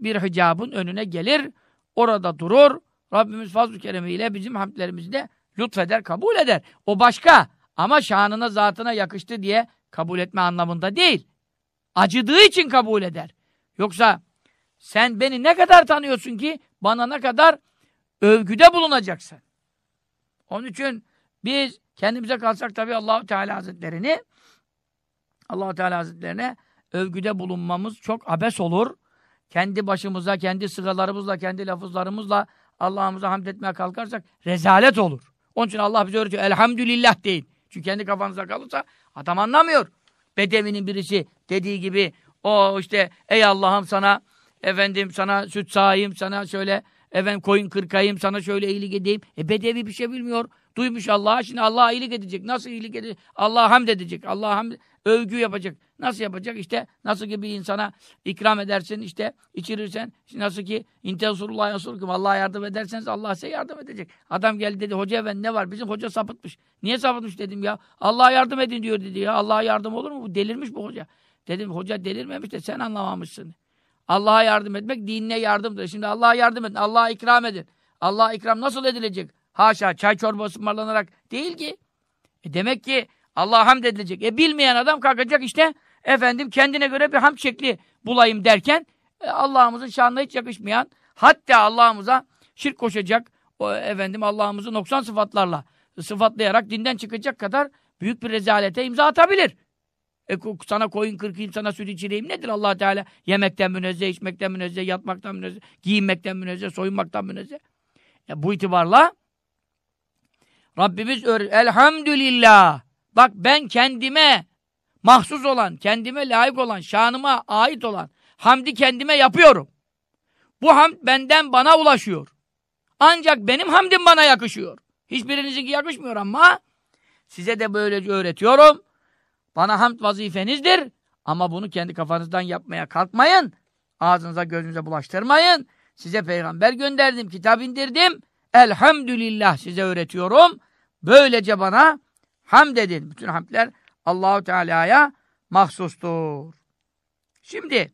bir hicabın önüne gelir. Orada durur. Rabbimiz fazl-ı keremiyle bizim hamdlerimizi de lütfeder, kabul eder. O başka. Ama şanına, zatına yakıştı diye kabul etme anlamında değil. Acıdığı için kabul eder. Yoksa sen beni ne kadar tanıyorsun ki bana ne kadar övgüde bulunacaksın. Onun için biz kendimize kalsak tabii Allahu Teala Hazretlerini Allahu Teala Hazretlerine övgüde bulunmamız çok abes olur. Kendi başımıza, kendi sıralarımızla, kendi lafızlarımızla Allah'ımıza hamd etmeye kalkarsak rezalet olur. Onun için Allah bize öğretiyor. Elhamdülillah deyin. Çünkü kendi kafanıza kalırsa adam anlamıyor. Bedevinin birisi dediği gibi o işte ey Allah'ım sana efendim sana süt sağayım, sana şöyle efendim koyun kırkayım, sana şöyle iyilik edeyim. E bedevi bir şey bilmiyor. Duymuş Allah'a. Şimdi Allah'a iyilik edecek. Nasıl iyilik edecek? Allah'a hamd edecek. Allah'a hamd övgü yapacak. Nasıl yapacak? İşte nasıl ki bir insana ikram edersin, işte içirirsen, nasıl ki intesurullah yasurkum Allah'a yardım ederseniz Allah size yardım edecek. Adam geldi dedi, hoca efendi ne var? Bizim hoca sapıtmış. Niye sapıtmış dedim ya. Allah'a yardım edin diyor dedi ya. Allah'a yardım olur mu? Bu delirmiş bu hoca. Dedim hoca delirmemiş de sen anlamamışsın. Allah'a yardım etmek dinine yardımdır. Şimdi Allah'a yardım edin, Allah'a ikram edin. Allah'a ikram nasıl edilecek? Haşa çay çorba ısmarlanarak değil ki. E demek ki Allah'a hamd edilecek. E bilmeyen adam kalkacak işte efendim kendine göre bir hamd şekli bulayım derken e, Allah'ımızın şanına hiç yakışmayan hatta Allah'ımıza şirk koşacak o, efendim Allah'ımızı noksan sıfatlarla sıfatlayarak dinden çıkacak kadar büyük bir rezalete imza atabilir. E, sana koyun kırkayım, sana süt içireyim nedir allah Teala? Yemekten münezzeh, içmekten münezzeh, yatmaktan münezzeh, giyinmekten münezzeh, soyunmaktan münezzeh. E, bu itibarla Rabbimiz. Elhamdülillah. Bak ben kendime mahsus olan, kendime layık olan, şanıma ait olan hamdi kendime yapıyorum. Bu hamd benden bana ulaşıyor. Ancak benim hamdim bana yakışıyor. Hiçbirinizinki yakışmıyor ama size de böylece öğretiyorum. Bana hamd vazifenizdir. Ama bunu kendi kafanızdan yapmaya kalkmayın. Ağzınıza gözünüze bulaştırmayın. Size peygamber gönderdim, kitap indirdim. Elhamdülillah size öğretiyorum. Böylece bana hamd edin. Bütün hamdler Allahu Teala'ya mahsustur. Şimdi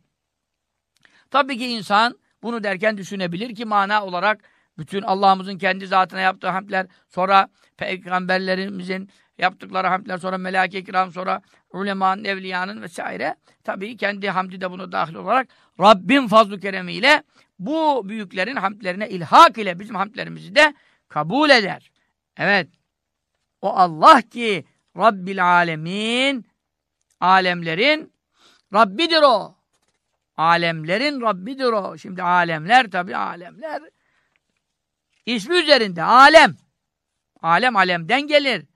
tabii ki insan bunu derken düşünebilir ki mana olarak bütün Allah'ımızın kendi zatına yaptığı hamdler, sonra peygamberlerimizin yaptıkları hamdler, sonra melek-i kiram, sonra ulemanın, evliyanın vesaire. Tabii kendi hamdi de bunu dahil olarak Rabbim fazl-ı keremiyle bu büyüklerin hamdlerine ilhak ile bizim hamdlerimizi de kabul eder. Evet. O Allah ki Rabbil alemin alemlerin Rabbidir o. Alemlerin Rabbidir o. Şimdi alemler tabi alemler ismi üzerinde alem. Alem alemden gelir.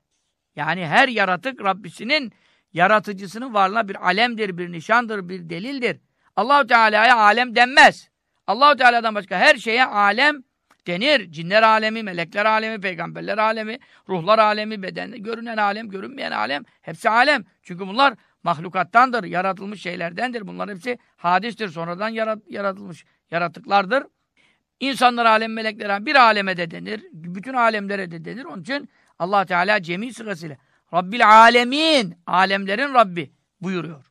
Yani her yaratık Rabbisinin yaratıcısının varlığına bir alemdir, bir nişandır, bir delildir. Allahu Teala'ya alem denmez. Allahu Teala'dan başka her şeye alem denir. Cinler alemi, melekler alemi, peygamberler alemi, ruhlar alemi, beden, görünen alem, görünmeyen alem. Hepsi alem. Çünkü bunlar mahlukattandır, yaratılmış şeylerdendir. Bunlar hepsi hadistir, sonradan yarat yaratılmış yaratıklardır. İnsanlar alem, melekler bir aleme de denir. Bütün alemlere de denir. Onun için allah Teala cemi sırasıyla Rabbil alemin, alemlerin Rabbi buyuruyor.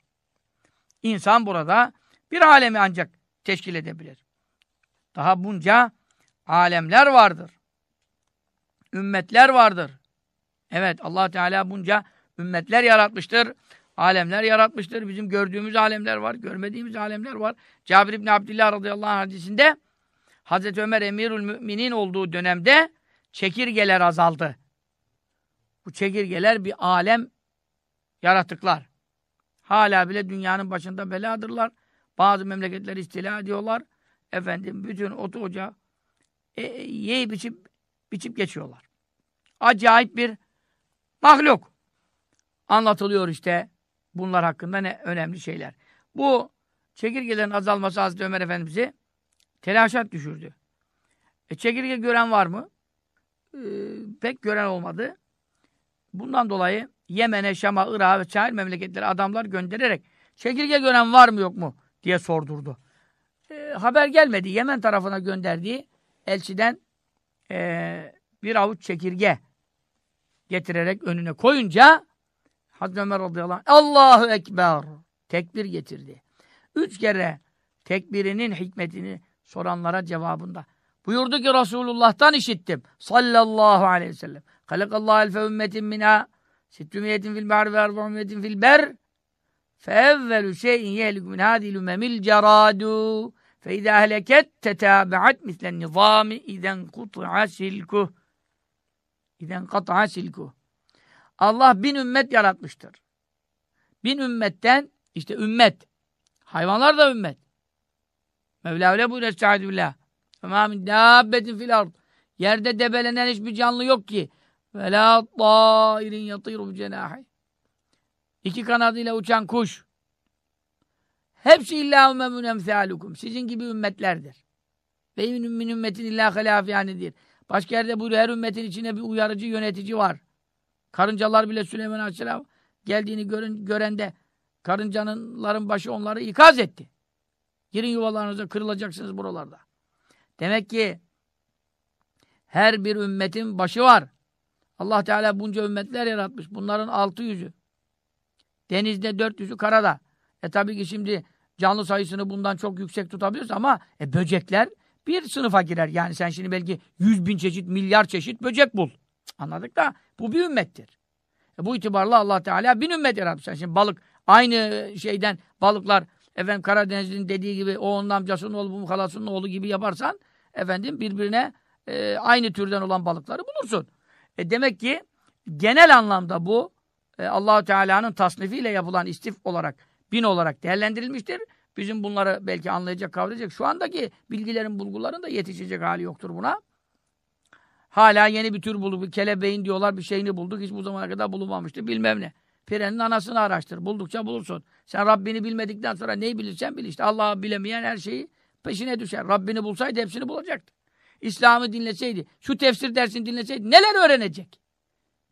İnsan burada bir alemi ancak teşkil edebilir. Daha bunca alemler vardır. Ümmetler vardır. Evet allah Teala bunca ümmetler yaratmıştır. Alemler yaratmıştır. Bizim gördüğümüz alemler var. Görmediğimiz alemler var. Cabir İbni Abdillah radıyallahu anh hadisinde Hazreti Ömer emirül müminin olduğu dönemde çekirgeler azaldı. Bu çekirgeler bir alem yaratıklar. Hala bile dünyanın başında beladırlar. Bazı memleketleri istila ediyorlar. Efendim bütün otu ocağı e, e, yiyip içip, içip geçiyorlar. Acayip bir mahluk. Anlatılıyor işte bunlar hakkında ne önemli şeyler. Bu çekirgelerin azalması Hazreti Ömer Efendimiz'i telaşat düşürdü. E, çekirge gören var mı? E, pek gören olmadı. Bundan dolayı Yemen'e, Şam'a, Irak'a ve çahil memleketlere adamlar göndererek çekirge gören var mı yok mu diye sordurdu. E, haber gelmedi. Yemen tarafına gönderdiği elçiden e, bir avuç çekirge getirerek önüne koyunca Hazreti Ömer radıyallahu anh Allahu Ekber tekbir getirdi. Üç kere tekbirinin hikmetini soranlara cevabında. Buyurdu ki Resulullah'tan işittim. Sallallahu aleyhi ve sellem. Halakallahu elfe ümmetin minha sittümiyetin fil bahri ve erba'umiyetin fil ber fe evvelu şeyin yehlik min hadil ümemil ceradu Fe izâ heleket tetâbe'at mislen nizâmi iden kut'a silkuh. İden kat'a silkuh. Allah bin ümmet yaratmıştır. Bin ümmetten işte ümmet. Hayvanlar da ümmet. Mevla öyle buyuruyor Estaizu billah. Ve mâ min dâbbetin fil ard. Yerde debelenen hiçbir canlı yok ki. Ve lâ tâirin yatîru cenâhi. İki kanadıyla uçan kuş. Hepsi illa ummemun emsâlukum. Sizin gibi ümmetlerdir. Ve min ümmetin illa halâfiyânidir. Başka yerde buyuruyor her ümmetin içine bir uyarıcı yönetici var. Karıncalar bile Süleyman Aleyhisselam geldiğini görün, görende karıncanınların başı onları ikaz etti. Girin yuvalarınıza kırılacaksınız buralarda. Demek ki her bir ümmetin başı var. Allah Teala bunca ümmetler yaratmış. Bunların altı yüzü. Denizde dört yüzü karada. E tabii ki şimdi canlı sayısını bundan çok yüksek tutabiliyoruz ama e, böcekler bir sınıfa girer. Yani sen şimdi belki yüz bin çeşit, milyar çeşit böcek bul. Anladık da bu bir ümmettir. E, bu itibarla Allah Teala bin ümmet yaratmış. Sen şimdi balık aynı şeyden balıklar efendim Karadeniz'in dediği gibi o onun amcasının oğlu bu halasının oğlu gibi yaparsan efendim birbirine e, aynı türden olan balıkları bulursun. E, demek ki genel anlamda bu e, Allahu Teala'nın tasnifiyle yapılan istif olarak bin olarak değerlendirilmiştir. Bizim bunları belki anlayacak, kavrayacak. Şu andaki bilgilerin, bulguların da yetişecek hali yoktur buna. Hala yeni bir tür. Bir kelebeğin diyorlar bir şeyini bulduk. Hiç bu zamana kadar bulunmamıştı. Bilmem ne. Pirenin anasını araştır. Buldukça bulursun. Sen Rabbini bilmedikten sonra neyi bilirsen bil işte. Allah'ı bilemeyen her şeyi peşine düşer. Rabbini bulsaydı hepsini bulacaktı. İslam'ı dinleseydi, şu tefsir dersini dinleseydi neler öğrenecek?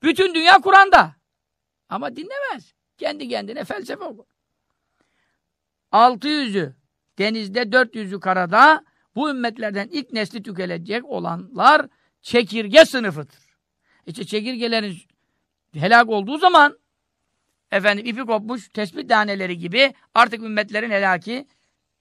Bütün dünya Kur'an'da. Ama dinlemez. Kendi kendine felsefe okur. Altı yüzü denizde, dört yüzü karada bu ümmetlerden ilk nesli tükelecek olanlar çekirge sınıfıdır. İşte çekirgelerin helak olduğu zaman efendim ipi kopmuş tespit taneleri gibi artık ümmetlerin helaki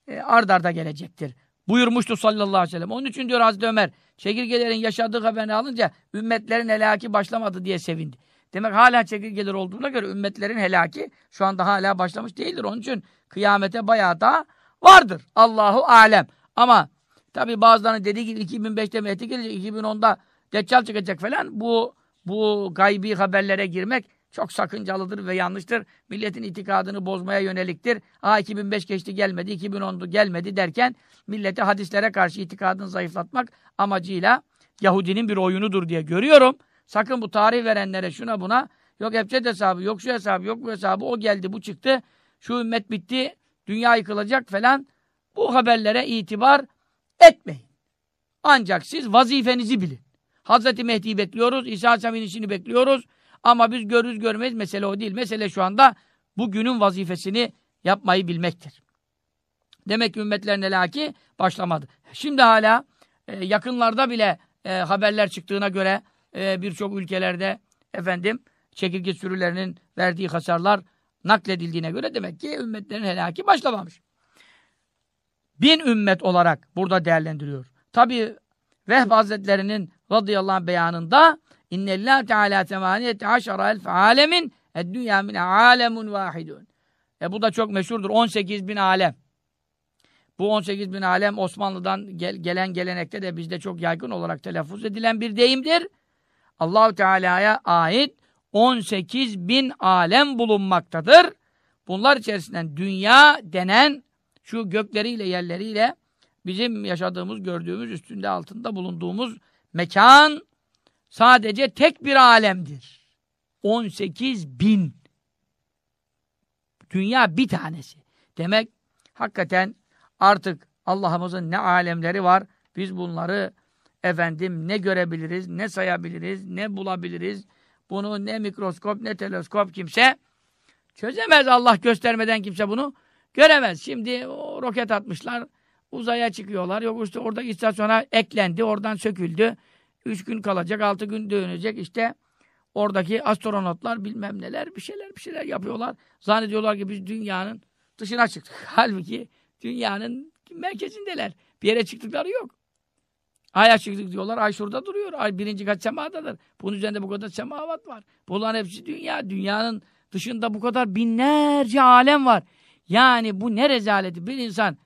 e, ard arda gelecektir. Buyurmuştu sallallahu aleyhi ve sellem. Onun için diyor Hazreti Ömer çekirgelerin yaşadığı haberini alınca ümmetlerin helaki başlamadı diye sevindi. Demek hala çekirgeler olduğuna göre ümmetlerin helaki şu anda hala başlamış değildir. Onun için kıyamete bayağı da vardır. Allahu alem. Ama tabi bazılarının dediği gibi 2005'te Mehdi gelecek, 2010'da Deccal çıkacak falan. Bu bu gaybi haberlere girmek çok sakıncalıdır ve yanlıştır. Milletin itikadını bozmaya yöneliktir. Aa 2005 geçti gelmedi, 2010'du gelmedi derken milleti hadislere karşı itikadını zayıflatmak amacıyla Yahudinin bir oyunudur diye görüyorum. Sakın bu tarih verenlere şuna buna yok Ebced hesabı, yok şu hesabı, yok bu hesabı o geldi bu çıktı. Şu ümmet bitti, dünya yıkılacak falan. Bu haberlere itibar etmeyin. Ancak siz vazifenizi bilin. Hazreti Mehdi'yi bekliyoruz, İsa Aleyhisselam'ın işini bekliyoruz. Ama biz görürüz görmeyiz mesele o değil. Mesele şu anda bugünün vazifesini yapmayı bilmektir. Demek ki ümmetlerin helaki başlamadı. Şimdi hala e, yakınlarda bile e, haberler çıktığına göre e, birçok ülkelerde efendim çekirge sürülerinin verdiği hasarlar nakledildiğine göre demek ki ümmetlerin helaki başlamamış. Bin ümmet olarak burada değerlendiriyor. Tabi Vehb Hazretleri'nin radıyallahu anh beyanında İnnellâh Teâlâ temâniyete aşara elf alemin eddünya min alemun vahidun. E bu da çok meşhurdur. 18 bin alem. Bu 18 bin alem Osmanlı'dan gel, gelen gelenekte de bizde çok yaygın olarak telaffuz edilen bir deyimdir. Allahu Teala'ya ait 18 bin alem bulunmaktadır. Bunlar içerisinden dünya denen şu gökleriyle yerleriyle bizim yaşadığımız, gördüğümüz, üstünde altında bulunduğumuz mekan sadece tek bir alemdir. 18 bin. Dünya bir tanesi. Demek hakikaten artık Allah'ımızın ne alemleri var. Biz bunları efendim ne görebiliriz, ne sayabiliriz, ne bulabiliriz. Bunu ne mikroskop ne teleskop kimse çözemez. Allah göstermeden kimse bunu göremez. Şimdi o roket atmışlar. Uzaya çıkıyorlar. Yok işte orada istasyona eklendi. Oradan söküldü. Üç gün kalacak, altı gün dönecek. İşte oradaki astronotlar bilmem neler bir şeyler bir şeyler yapıyorlar. Zannediyorlar ki biz dünyanın dışına çıktık. Halbuki dünyanın merkezindeler. Bir yere çıktıkları yok. Ay'a çıktık diyorlar. Ay şurada duruyor. Ay birinci kat semadadır. Bunun üzerinde bu kadar semavat var. Bunların hepsi dünya. Dünyanın dışında bu kadar binlerce alem var. Yani bu ne rezaleti. Bir insan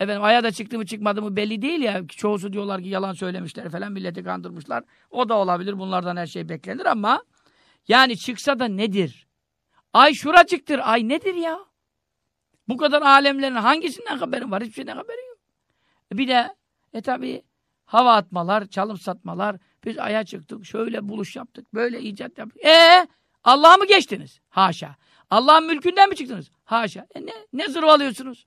efendim Ay'a da çıktı mı çıkmadı mı belli değil ya. Çoğusu diyorlar ki yalan söylemişler falan. Milleti kandırmışlar. O da olabilir. Bunlardan her şey beklenir ama yani çıksa da nedir? Ay şuracıktır. Ay nedir ya? Bu kadar alemlerin hangisinden haberin var? Hiçbir şeyden haberin yok. Bir de e tabi hava atmalar, çalım satmalar. Biz aya çıktık, şöyle buluş yaptık, böyle icat yaptık. E Allah'a mı geçtiniz? Haşa. Allah'ın mülkünden mi çıktınız? Haşa. E ne, ne zırvalıyorsunuz?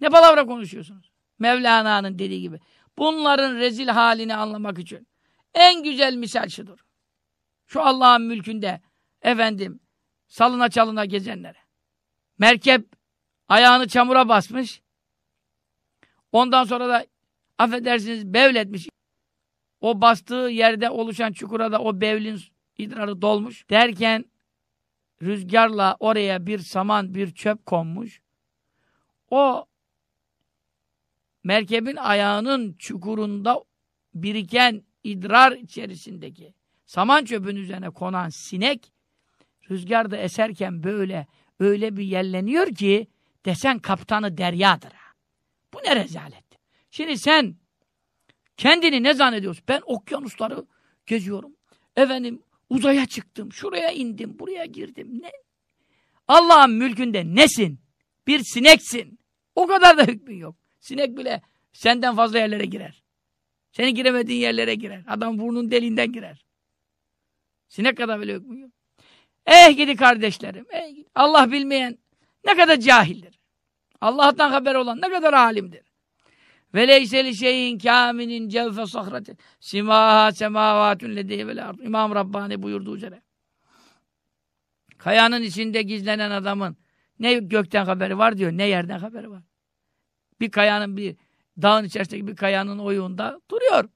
Ne palavra konuşuyorsunuz? Mevlana'nın dediği gibi. Bunların rezil halini anlamak için en güzel misal şudur. Şu Allah'ın mülkünde efendim salına çalına gezenlere. Merkep ayağını çamura basmış. Ondan sonra da affedersiniz bevletmiş. O bastığı yerde oluşan çukura da o bevlin idrarı dolmuş. Derken rüzgarla oraya bir saman, bir çöp konmuş. O merkebin ayağının çukurunda biriken idrar içerisindeki saman çöpün üzerine konan sinek rüzgarda eserken böyle öyle bir yelleniyor ki desen kaptanı deryadır. Bu ne rezalet. Şimdi sen kendini ne zannediyorsun? Ben okyanusları geziyorum. Efendim uzaya çıktım, şuraya indim, buraya girdim. Ne? Allah'ın mülkünde nesin? Bir sineksin. O kadar da hükmün yok. Sinek bile senden fazla yerlere girer. Senin giremediğin yerlere girer. Adam burnun deliğinden girer. Sinek kadar bile hükmün yok. Eh gidi kardeşlerim. Eh gidi. Allah bilmeyen ne kadar cahildir. Allah'tan haber olan ne kadar alimdir. Ve leyseli şeyin kâminin cevfe sahratin simâhâ semâvâtun ledeyhe vel ard. İmam Rabbani buyurduğu üzere. Kayanın içinde gizlenen adamın ne gökten haberi var diyor, ne yerden haberi var. Bir kayanın bir dağın içerisindeki bir kayanın oyuğunda duruyor.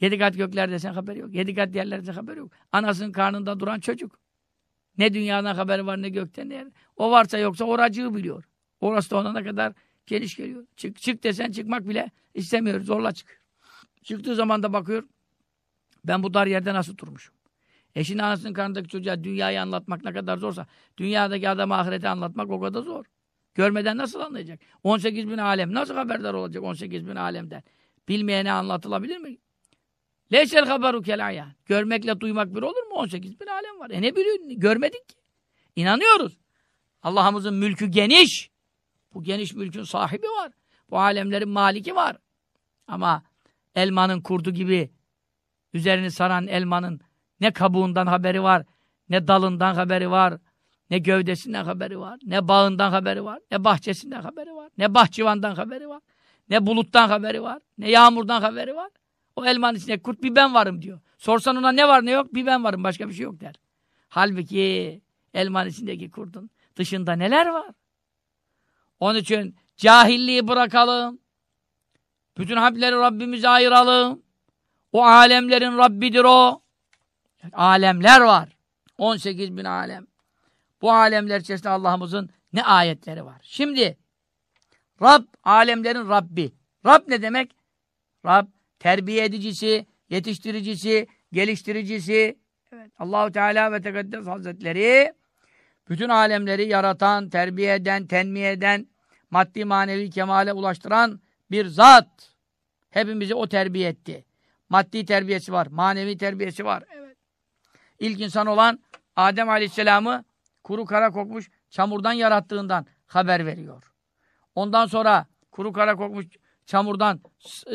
Yedi kat göklerde sen haberi yok. Yedi kat yerlerde haberi yok. Anasının karnında duran çocuk. Ne dünyadan haberi var ne gökten ne yerden. O varsa yoksa oracığı biliyor. Orası da ona kadar geliş geliyor. Çık, çık desen çıkmak bile istemiyor. Zorla çık. Çıktığı zaman da bakıyor. Ben bu dar yerde nasıl durmuşum? Eşin anasının karnındaki çocuğa dünyayı anlatmak ne kadar zorsa dünyadaki adama ahireti anlatmak o kadar zor. Görmeden nasıl anlayacak? 18 bin alem nasıl haberdar olacak 18 bin alemden? Bilmeyene anlatılabilir mi? Leşel haberu kelaya. Görmekle duymak bir olur mu? 18 bin alem var. E ne biliyorsun? Görmedik ki. İnanıyoruz. Allah'ımızın mülkü geniş. Bu geniş mülkün sahibi var. Bu alemlerin maliki var. Ama elmanın kurdu gibi üzerini saran elmanın ne kabuğundan haberi var, ne dalından haberi var, ne gövdesinden haberi var, ne bağından haberi var, ne bahçesinden haberi var, ne bahçıvandan haberi var, ne buluttan haberi var, ne yağmurdan haberi var. O elmanın içinde kurt bir ben varım diyor. Sorsan ona ne var ne yok bir ben varım başka bir şey yok der. Halbuki elmanın içindeki kurdun dışında neler var? Onun için cahilliği bırakalım. Bütün harpleri Rabbimize ayıralım. O alemlerin Rabbidir o. Alemler var. 18 bin alem. Bu alemler içerisinde Allah'ımızın ne ayetleri var. Şimdi Rab, alemlerin Rabbi. Rab ne demek? Rab, terbiye edicisi, yetiştiricisi, geliştiricisi. Evet. Allahu Teala ve Tekaddes Hazretleri bütün alemleri yaratan, terbiye eden, tenmiye eden, maddi manevi kemale ulaştıran bir zat. Hepimizi o terbiye etti. Maddi terbiyesi var, manevi terbiyesi var. Evet. İlk insan olan Adem Aleyhisselam'ı kuru kara kokmuş çamurdan yarattığından haber veriyor. Ondan sonra kuru kara kokmuş çamurdan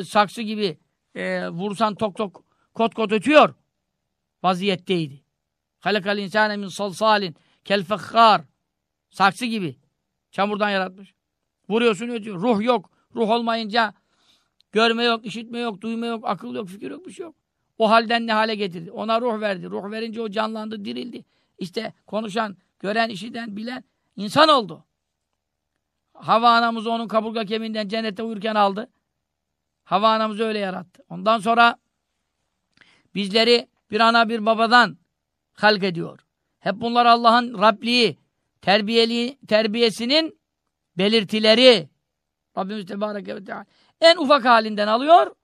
saksı gibi e, vursan tok tok kot kot ötüyor vaziyetteydi. Halakal insane min salsalin kel fekhar saksı gibi çamurdan yaratmış. Vuruyorsun ötüyor. Ruh yok. Ruh olmayınca görme yok, işitme yok, duyma yok, akıl yok, fikir yok, bir şey yok. O halden ne hale getirdi? Ona ruh verdi. Ruh verince o canlandı, dirildi. İşte konuşan, gören, işiten, bilen insan oldu. Hava anamızı onun kaburga kemiğinden cennette uyurken aldı. Hava anamızı öyle yarattı. Ondan sonra bizleri bir ana bir babadan halk ediyor. Hep bunlar Allah'ın Rabliği, terbiyeli, terbiyesinin belirtileri. Rabbimiz Tebareke ve Teala en ufak halinden alıyor.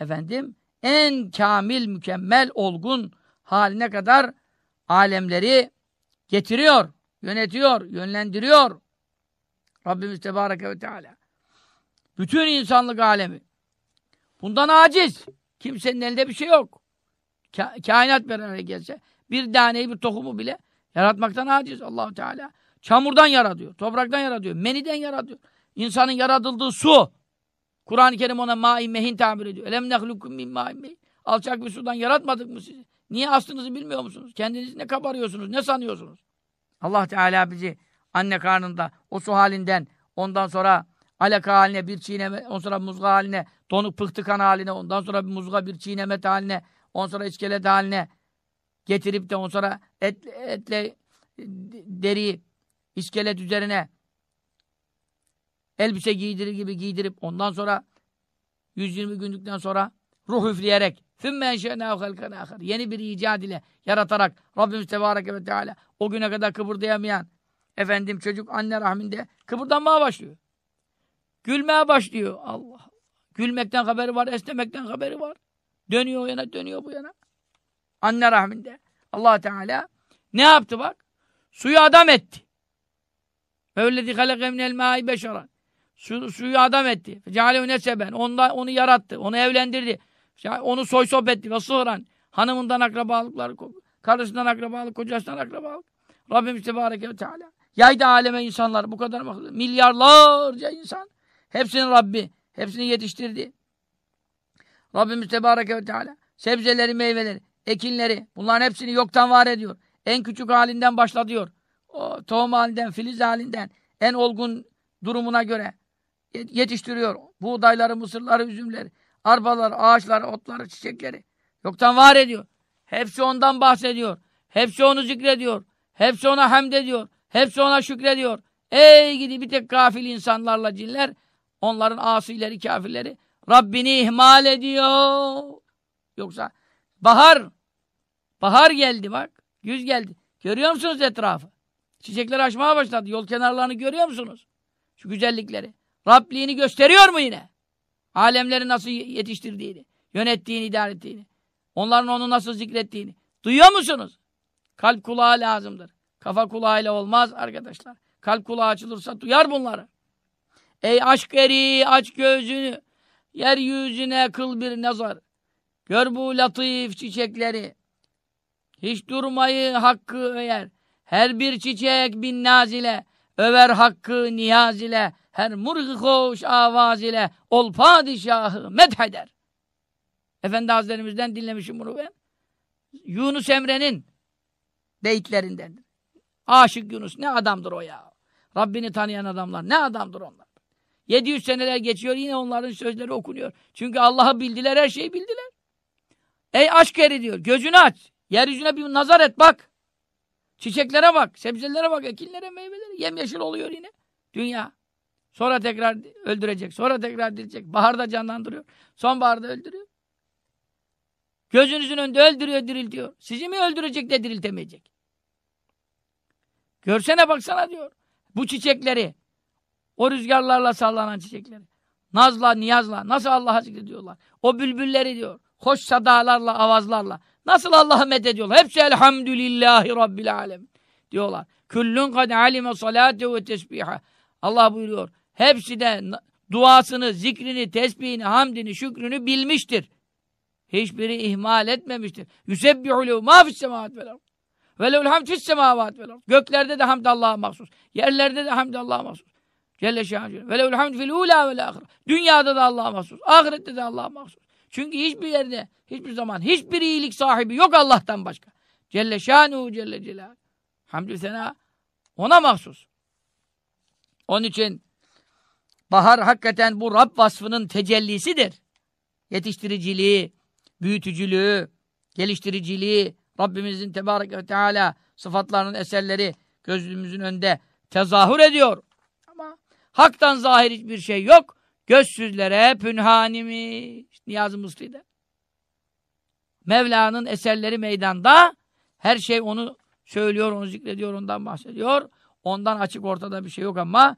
Efendim, en kamil, mükemmel, olgun haline kadar alemleri getiriyor, yönetiyor, yönlendiriyor. Rabbimiz Tebareke ve Teala. Bütün insanlık alemi. Bundan aciz. Kimsenin elinde bir şey yok. Ka kainat beraber gelse bir taneyi bir tohumu bile yaratmaktan aciz Allahu Teala. Çamurdan yaratıyor, topraktan yaratıyor, meniden yaratıyor. İnsanın yaratıldığı su. Kur'an-ı Kerim ona mai mehin tabir ediyor. Elem nehlukum min mai mehin. Alçak bir sudan yaratmadık mı sizi? Niye aslınızı bilmiyor musunuz? Kendinizi ne kabarıyorsunuz? Ne sanıyorsunuz? Allah Teala bizi anne karnında o su halinden ondan sonra alaka haline bir çiğneme, ondan sonra muzga haline, donuk pıhtı kan haline, ondan sonra bir muzga bir çiğnemet haline, ondan sonra iskelet haline getirip de on sonra et, etle e, deriyi iskelet üzerine elbise giydirir gibi giydirip ondan sonra 120 günlükten sonra ruh üfleyerek yeni bir icat ile yaratarak Rabbimiz Tebareke ve Teala o güne kadar kıpırdayamayan efendim çocuk anne rahminde kıpırdanmaya başlıyor. Gülmeye başlıyor. Allah. Gülmekten haberi var, esnemekten haberi var. Dönüyor o yana, dönüyor bu yana. Anne rahminde. allah Teala ne yaptı bak? Suyu adam etti. Öyledi halaka minel ma'i beşeran. Su, suyu adam etti. Cealehu neseben. Onda, onu yarattı. Onu evlendirdi. Onu soy sohbet etti. Ve sığıran. Hanımından akrabalıklar, karısından akrabalık, kocasından akrabalık. Rabbimiz Tebareke ve Teala. Yaydı aleme insanlar. Bu kadar? Milyarlarca insan. Hepsinin Rabbi. Hepsini yetiştirdi. Rabbimiz Tebareke ve Teala. Sebzeleri, meyveleri, ekinleri. Bunların hepsini yoktan var ediyor. En küçük halinden başlatıyor. O tohum halinden, filiz halinden en olgun durumuna göre yetiştiriyor. Buğdayları, mısırları, üzümleri, arpalar, ağaçlar, otları, çiçekleri. Yoktan var ediyor. Hepsi ondan bahsediyor. Hepsi onu zikrediyor. Hepsi ona hamd ediyor. Hepsi ona şükrediyor. Ey gidi bir tek gafil insanlarla cinler, onların asileri, kafirleri Rabbini ihmal ediyor. Yoksa bahar, bahar geldi bak, yüz geldi. Görüyor musunuz etrafı? Çiçekler açmaya başladı. Yol kenarlarını görüyor musunuz? Şu güzellikleri. Rabliğini gösteriyor mu yine? Alemleri nasıl yetiştirdiğini, yönettiğini, idare ettiğini. Onların onu nasıl zikrettiğini. Duyuyor musunuz? Kalp kulağı lazımdır. Kafa kulağıyla olmaz arkadaşlar. Kalp kulağı açılırsa duyar bunları. Ey aşk eri aç gözünü. Yeryüzüne kıl bir nazar. Gör bu latif çiçekleri. Hiç durmayı hakkı öyer. Her bir çiçek bin naz ile. Över hakkı niyaz ile. Her murgı hoş avaz ile. Ol padişahı medheder. Efendi Hazretlerimizden dinlemişim bunu ben. Yunus Emre'nin beyitlerindendir. Aşık Yunus ne adamdır o ya. Rabbini tanıyan adamlar ne adamdır onlar. 700 seneler geçiyor yine onların sözleri okunuyor. Çünkü Allah'ı bildiler her şeyi bildiler. Ey aşk eri diyor gözünü aç. Yeryüzüne bir nazar et bak. Çiçeklere bak, sebzelere bak, ekinlere, meyvelere. Yemyeşil oluyor yine. Dünya. Sonra tekrar öldürecek, sonra tekrar direcek. Baharda canlandırıyor, sonbaharda öldürüyor. Gözünüzün önünde öldürüyor, diriltiyor. Sizi mi öldürecek de diriltemeyecek? Görsene baksana diyor. Bu çiçekleri, o rüzgarlarla sallanan çiçekleri. Nazla, niyazla, nasıl Allah'a zikrediyorlar. O bülbülleri diyor. Hoş sadalarla, avazlarla. Nasıl Allah'ı methediyorlar. Hepsi elhamdülillahi rabbil alem diyorlar. Küllün kad alime salate ve tesbiha. Allah buyuruyor. Hepsi de duasını, zikrini, tesbihini, hamdini, şükrünü bilmiştir. Hiçbiri ihmal etmemiştir. Yusebbihu lehu ma fis semavat vel ard. Ve lehul hamd fis semavat vel. Göklerde de hamd Allah'a mahsus. Yerlerde de hamd Allah'a mahsus. Celle şahin. Ve lehul hamd fil ula vel ahire. Dünyada da Allah'a mahsus. Ahirette de Allah'a mahsus. Çünkü hiçbir yerde, hiçbir zaman, hiçbir iyilik sahibi yok Allah'tan başka. Celle şanuhu celle celal. Hamdü sena ona mahsus. Onun için bahar hakikaten bu Rab vasfının tecellisidir. Yetiştiriciliği, büyütücülüğü, geliştiriciliği, Rabbimizin Tebarek ve Teala sıfatlarının eserleri gözümüzün önünde tezahür ediyor. Ama haktan zahir hiçbir şey yok. Gözsüzlere pünhanimi. Niyazi Mısri'de. Mevla'nın eserleri meydanda Her şey onu söylüyor, onu zikrediyor, ondan bahsediyor. Ondan açık ortada bir şey yok ama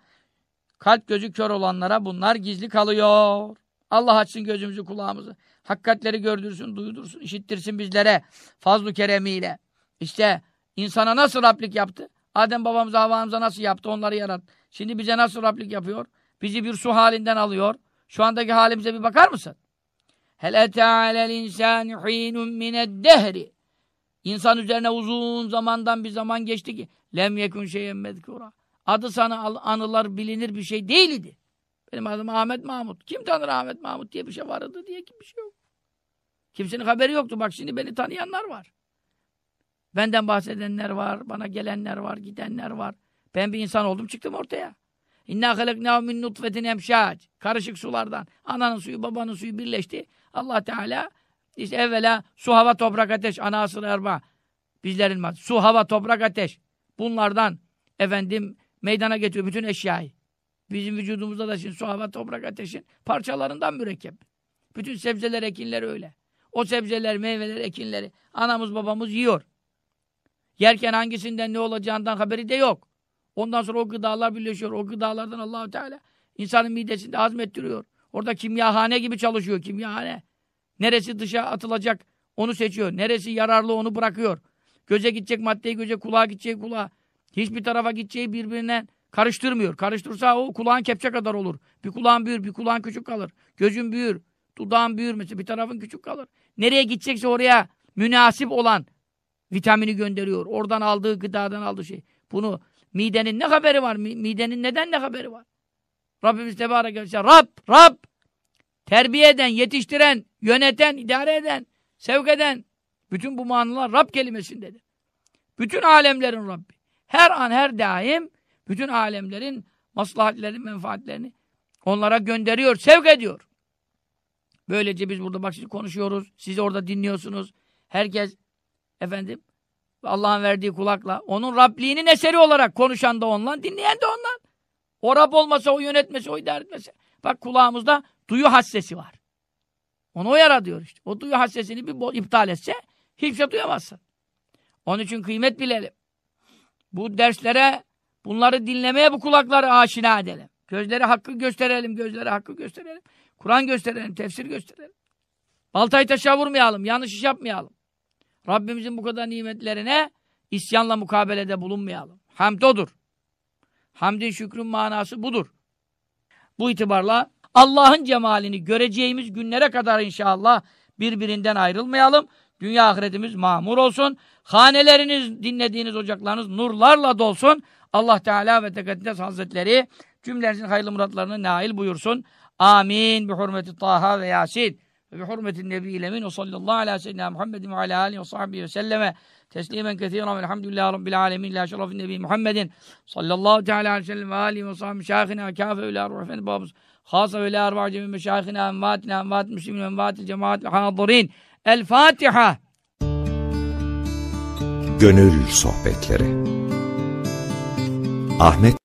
kalp gözü kör olanlara bunlar gizli kalıyor. Allah açsın gözümüzü kulağımızı. Hakikatleri gördürsün, duydursun, işittirsin bizlere fazlu keremiyle. İşte insana nasıl Rablik yaptı? Adem babamıza, Havva'mıza nasıl yaptı? Onları yarattı. Şimdi bize nasıl Rablik yapıyor? Bizi bir su halinden alıyor. Şu andaki halimize bir bakar mısın? Hel etâ'alel insâni hînun mineddehri. İnsan üzerine uzun zamandan bir zaman geçti ki lem yekun şeyen mezkura. Adı sana anılar bilinir bir şey değildi. Benim adım Ahmet Mahmut. Kim tanır Ahmet Mahmut diye bir şey vardı diye ki bir şey yok. Kimsenin haberi yoktu. Bak şimdi beni tanıyanlar var. Benden bahsedenler var, bana gelenler var, gidenler var. Ben bir insan oldum çıktım ortaya. İnna halaknahu min nutfetin emşac. Karışık sulardan. Ananın suyu, babanın suyu birleşti. Allah Teala işte evvela su, hava, toprak, ateş. Ana asıl erba. Bizlerin var. Su, hava, toprak, ateş. Bunlardan efendim meydana getiriyor bütün eşyayı. Bizim vücudumuzda da şimdi su, hava, toprak, ateşin parçalarından mürekkep. Bütün sebzeler, ekinler öyle. O sebzeler, meyveler, ekinleri anamız babamız yiyor. Yerken hangisinden ne olacağından haberi de yok. Ondan sonra o gıdalar birleşiyor. O gıdalardan Allahu Teala insanın midesinde hazmettiriyor. Orada kimyahane gibi çalışıyor kimyahane. Neresi dışa atılacak onu seçiyor. Neresi yararlı onu bırakıyor. Göze gidecek maddeyi göze, kulağa gidecek kulağa. Hiçbir tarafa gideceği birbirine karıştırmıyor. Karıştırsa o kulağın kepçe kadar olur. Bir kulağın büyür, bir kulağın küçük kalır. Gözün büyür, dudağın büyür mesela bir tarafın küçük kalır. Nereye gidecekse oraya münasip olan vitamini gönderiyor. Oradan aldığı gıdadan aldığı şey. Bunu midenin ne haberi var? Midenin neden ne haberi var? Rabbimiz Tebarek ve Rab, Rab terbiye eden, yetiştiren, yöneten, idare eden, sevk eden bütün bu manalar Rab kelimesindedir. Bütün alemlerin Rabbi. Her an, her daim bütün alemlerin maslahatlerini, menfaatlerini onlara gönderiyor, sevk ediyor. Böylece biz burada bak şimdi konuşuyoruz. Siz orada dinliyorsunuz. Herkes efendim Allah'ın verdiği kulakla onun Rabliğinin eseri olarak konuşan da ondan, dinleyen de ondan. O Rab olmasa, o yönetmesi, o idare etmesi. Bak kulağımızda duyu hassesi var. Onu o yaratıyor işte. O duyu hassesini bir iptal etse hiçbir şey duyamazsın. Onun için kıymet bilelim. Bu derslere, bunları dinlemeye bu kulakları aşina edelim. Gözleri hakkı gösterelim, gözleri hakkı gösterelim. Kur'an gösterelim, tefsir gösterelim. Baltayı taşa vurmayalım, yanlış iş yapmayalım. Rabbimizin bu kadar nimetlerine isyanla mukabelede bulunmayalım. Hamd odur. Hamdin şükrün manası budur. Bu itibarla Allah'ın cemalini göreceğimiz günlere kadar inşallah birbirinden ayrılmayalım. Dünya ahiretimiz mamur olsun. Haneleriniz, dinlediğiniz ocaklarınız nurlarla dolsun. Allah Teala ve Tekaddes Hazretleri cümlenizin hayırlı muratlarını nail buyursun. Amin. Bi hurmeti Taha ve Yasin. Ve hurmetin Nebi Lemin ve sallallahu ala seyyidina Muhammedin ve ala alihi ve sahbihi ve selleme teslimen kethiren velhamdülillahi rabbil alemin. La şerefin Nebi Muhammedin sallallahu teala aleyhi ve sellem ve alihi ve sahbihi şahine kâfe ve la ruh efendi babamız. Hasa ve la arba cemi meşâhine envâtine envât müslimin envâtil cemaat ve hâzirin El Fatiha Gönül Sohbetleri. Ahmet